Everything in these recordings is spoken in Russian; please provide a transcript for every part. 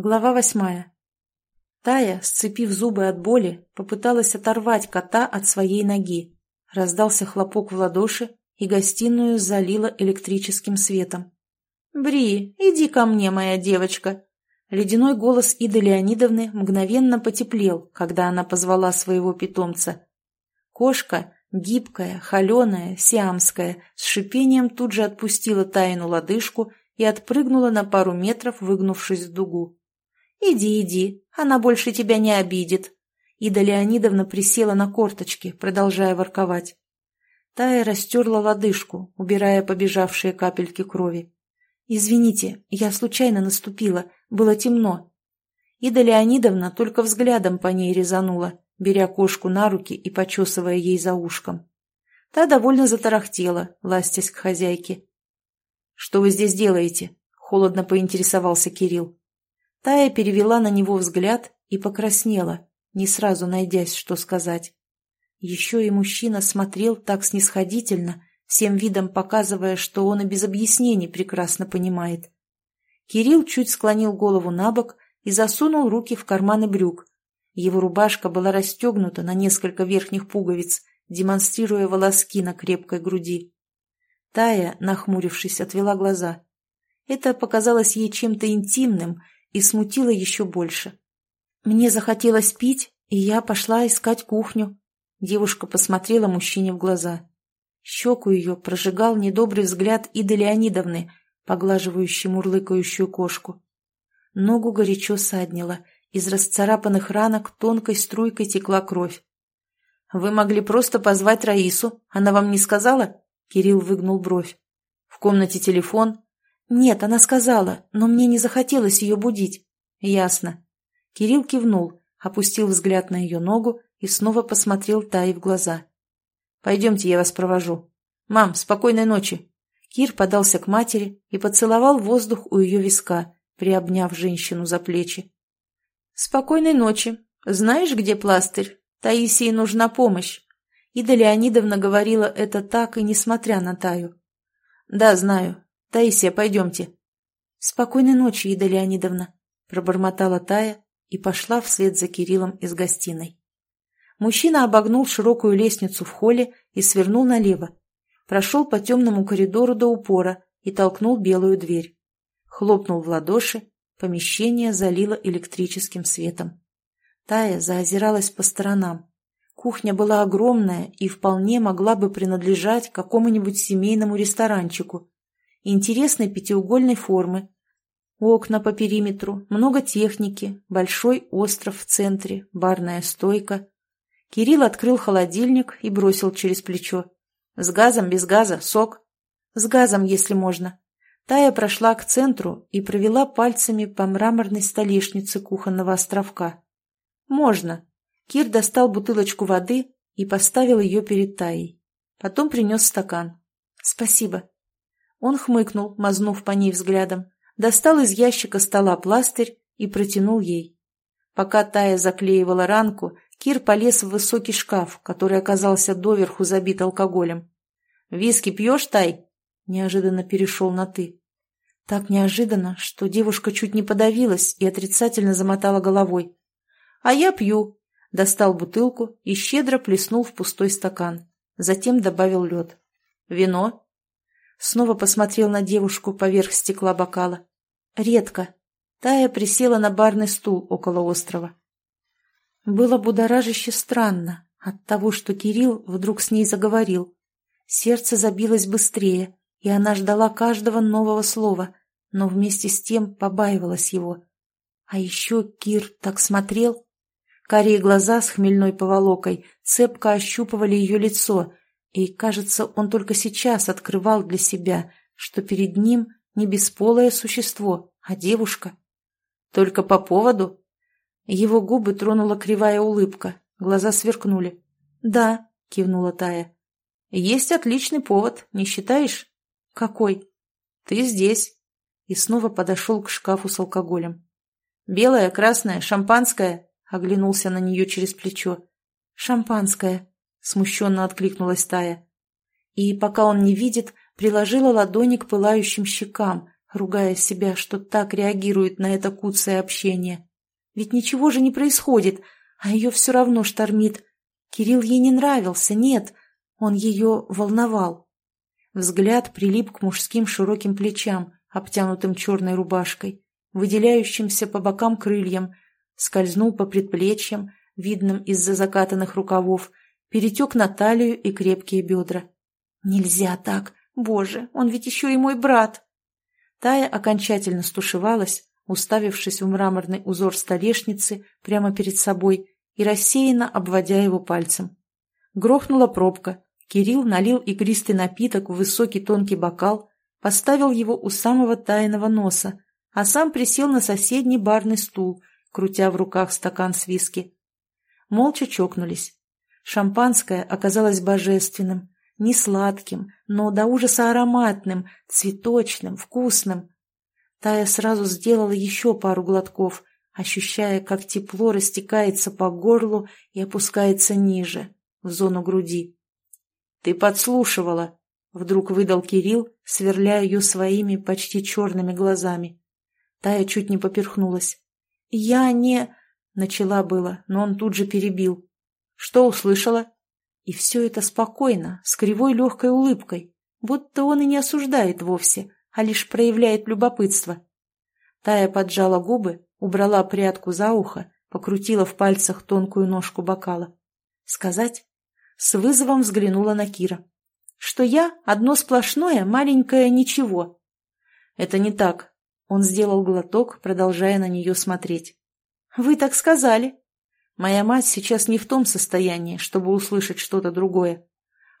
Глава восьмая. Тая, сцепив зубы от боли, попыталась оторвать кота от своей ноги. Раздался хлопок в ладоши, и гостиную залило электрическим светом. «Бри, иди ко мне, моя девочка!» Ледяной голос Иды Леонидовны мгновенно потеплел, когда она позвала своего питомца. Кошка, гибкая, холеная, сиамская, с шипением тут же отпустила Тайну лодыжку и отпрыгнула на пару метров, выгнувшись в дугу. «Иди, иди, она больше тебя не обидит». Ида Леонидовна присела на корточки, продолжая ворковать. Тая растерла лодыжку, убирая побежавшие капельки крови. «Извините, я случайно наступила, было темно». Ида Леонидовна только взглядом по ней резанула, беря кошку на руки и почесывая ей за ушком. Та довольно затарахтела, ластясь к хозяйке. «Что вы здесь делаете?» — холодно поинтересовался Кирилл. Тая перевела на него взгляд и покраснела, не сразу найдясь, что сказать. Еще и мужчина смотрел так снисходительно, всем видом показывая, что он и без объяснений прекрасно понимает. Кирилл чуть склонил голову на бок и засунул руки в карманы брюк. Его рубашка была расстегнута на несколько верхних пуговиц, демонстрируя волоски на крепкой груди. Тая, нахмурившись, отвела глаза. Это показалось ей чем-то интимным и смутило еще больше. Мне захотелось пить, и я пошла искать кухню. Девушка посмотрела мужчине в глаза. Щеку ее прожигал недобрый взгляд Иды Леонидовны, поглаживающей мурлыкающую кошку. Ногу горячо саднило, из расцарапанных ранок тонкой струйкой текла кровь. «Вы могли просто позвать Раису, она вам не сказала?» Кирилл выгнул бровь. «В комнате телефон, «Нет, она сказала, но мне не захотелось ее будить». «Ясно». Кирилл кивнул, опустил взгляд на ее ногу и снова посмотрел Таи в глаза. «Пойдемте, я вас провожу. Мам, спокойной ночи». Кир подался к матери и поцеловал воздух у ее виска, приобняв женщину за плечи. «Спокойной ночи. Знаешь, где пластырь? Таисии нужна помощь». Ида Леонидовна говорила это так и несмотря на Таю. «Да, знаю. «Таисия, пойдемте». «Спокойной ночи, Ида Леонидовна», — пробормотала Тая и пошла вслед за Кириллом из гостиной. Мужчина обогнул широкую лестницу в холле и свернул налево. Прошел по темному коридору до упора и толкнул белую дверь. Хлопнул в ладоши, помещение залило электрическим светом. Тая заозиралась по сторонам. Кухня была огромная и вполне могла бы принадлежать какому-нибудь семейному ресторанчику интересной пятиугольной формы. Окна по периметру, много техники, большой остров в центре, барная стойка. Кирилл открыл холодильник и бросил через плечо. «С газом, без газа, сок?» «С газом, если можно». Тая прошла к центру и провела пальцами по мраморной столешнице кухонного островка. «Можно». Кир достал бутылочку воды и поставил ее перед Таей. Потом принес стакан. «Спасибо». Он хмыкнул, мазнув по ней взглядом, достал из ящика стола пластырь и протянул ей. Пока Тая заклеивала ранку, Кир полез в высокий шкаф, который оказался доверху забит алкоголем. «Виски пьешь, Тай?» Неожиданно перешел на «ты». Так неожиданно, что девушка чуть не подавилась и отрицательно замотала головой. «А я пью», — достал бутылку и щедро плеснул в пустой стакан. Затем добавил лед. «Вино?» Снова посмотрел на девушку поверх стекла бокала. Редко. Тая присела на барный стул около острова. Было будоражище странно от того, что Кирилл вдруг с ней заговорил. Сердце забилось быстрее, и она ждала каждого нового слова, но вместе с тем побаивалась его. А еще Кир так смотрел. Карие глаза с хмельной поволокой цепко ощупывали ее лицо, и, кажется, он только сейчас открывал для себя, что перед ним не бесполое существо, а девушка. Только по поводу? Его губы тронула кривая улыбка, глаза сверкнули. «Да», — кивнула Тая. «Есть отличный повод, не считаешь?» «Какой?» «Ты здесь». И снова подошел к шкафу с алкоголем. «Белое, красное, шампанское?» — оглянулся на нее через плечо. «Шампанское», — смущенно откликнулась Тая. И, пока он не видит, приложила ладони к пылающим щекам, ругая себя, что так реагирует на это куцое общение. Ведь ничего же не происходит, а ее все равно штормит. Кирилл ей не нравился, нет, он ее волновал. Взгляд прилип к мужским широким плечам, обтянутым черной рубашкой, выделяющимся по бокам крыльям, скользнул по предплечьям, видным из-за закатанных рукавов, перетек на талию и крепкие бедра. «Нельзя так! Боже, он ведь еще и мой брат!» Тая окончательно стушевалась, уставившись в мраморный узор столешницы прямо перед собой и рассеянно обводя его пальцем. Грохнула пробка. Кирилл налил игристый напиток в высокий тонкий бокал, поставил его у самого тайного носа, а сам присел на соседний барный стул, крутя в руках стакан с виски. Молча чокнулись. Шампанское оказалось божественным, не сладким, но до ужаса ароматным, цветочным, вкусным. Тая сразу сделала еще пару глотков, ощущая, как тепло растекается по горлу и опускается ниже, в зону груди. «Ты подслушивала», — вдруг выдал Кирилл, сверляя ее своими почти черными глазами. Тая чуть не поперхнулась. «Я не...» — начала было, но он тут же перебил. «Что услышала?» И все это спокойно, с кривой легкой улыбкой, будто он и не осуждает вовсе, а лишь проявляет любопытство. Тая поджала губы, убрала прядку за ухо, покрутила в пальцах тонкую ножку бокала. Сказать? С вызовом взглянула на Кира. Что я одно сплошное маленькое ничего. Это не так. Он сделал глоток, продолжая на нее смотреть. Вы так сказали. Моя мать сейчас не в том состоянии, чтобы услышать что-то другое.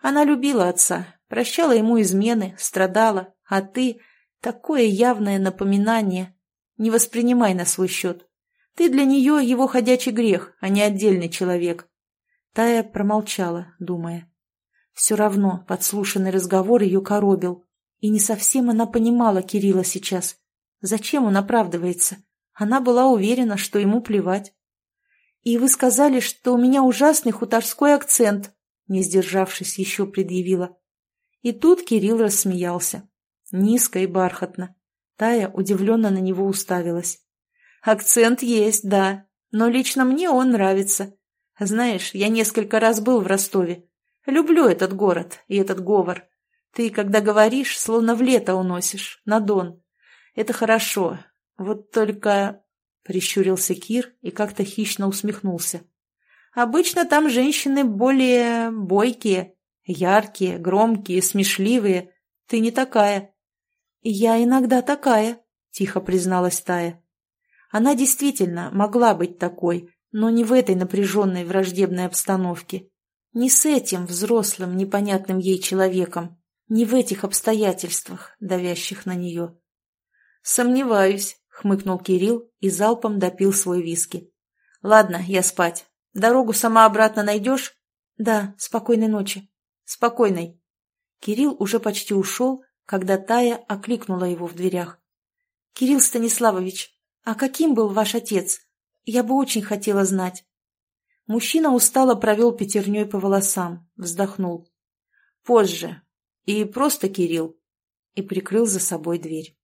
Она любила отца, прощала ему измены, страдала, а ты — такое явное напоминание. Не воспринимай на свой счет. Ты для нее его ходячий грех, а не отдельный человек. Тая промолчала, думая. Все равно подслушанный разговор ее коробил. И не совсем она понимала Кирилла сейчас. Зачем он оправдывается? Она была уверена, что ему плевать. «И вы сказали, что у меня ужасный хуторской акцент», не сдержавшись, еще предъявила. И тут Кирилл рассмеялся. Низко и бархатно. Тая удивленно на него уставилась. «Акцент есть, да, но лично мне он нравится. Знаешь, я несколько раз был в Ростове. Люблю этот город и этот говор. Ты, когда говоришь, словно в лето уносишь, на Дон. Это хорошо. Вот только Прищурился Кир и как-то хищно усмехнулся. «Обычно там женщины более бойкие, яркие, громкие, смешливые. Ты не такая». «Я иногда такая», — тихо призналась Тая. Она действительно могла быть такой, но не в этой напряженной враждебной обстановке. Не с этим взрослым, непонятным ей человеком, не в этих обстоятельствах, давящих на нее. «Сомневаюсь», хмыкнул Кирилл и залпом допил свой виски. «Ладно, я спать. Дорогу сама обратно найдешь?» «Да, спокойной ночи». «Спокойной». Кирилл уже почти ушел, когда Тая окликнула его в дверях. «Кирилл Станиславович, а каким был ваш отец? Я бы очень хотела знать». Мужчина устало провел пятерней по волосам, вздохнул. «Позже. И просто Кирилл». И прикрыл за собой дверь.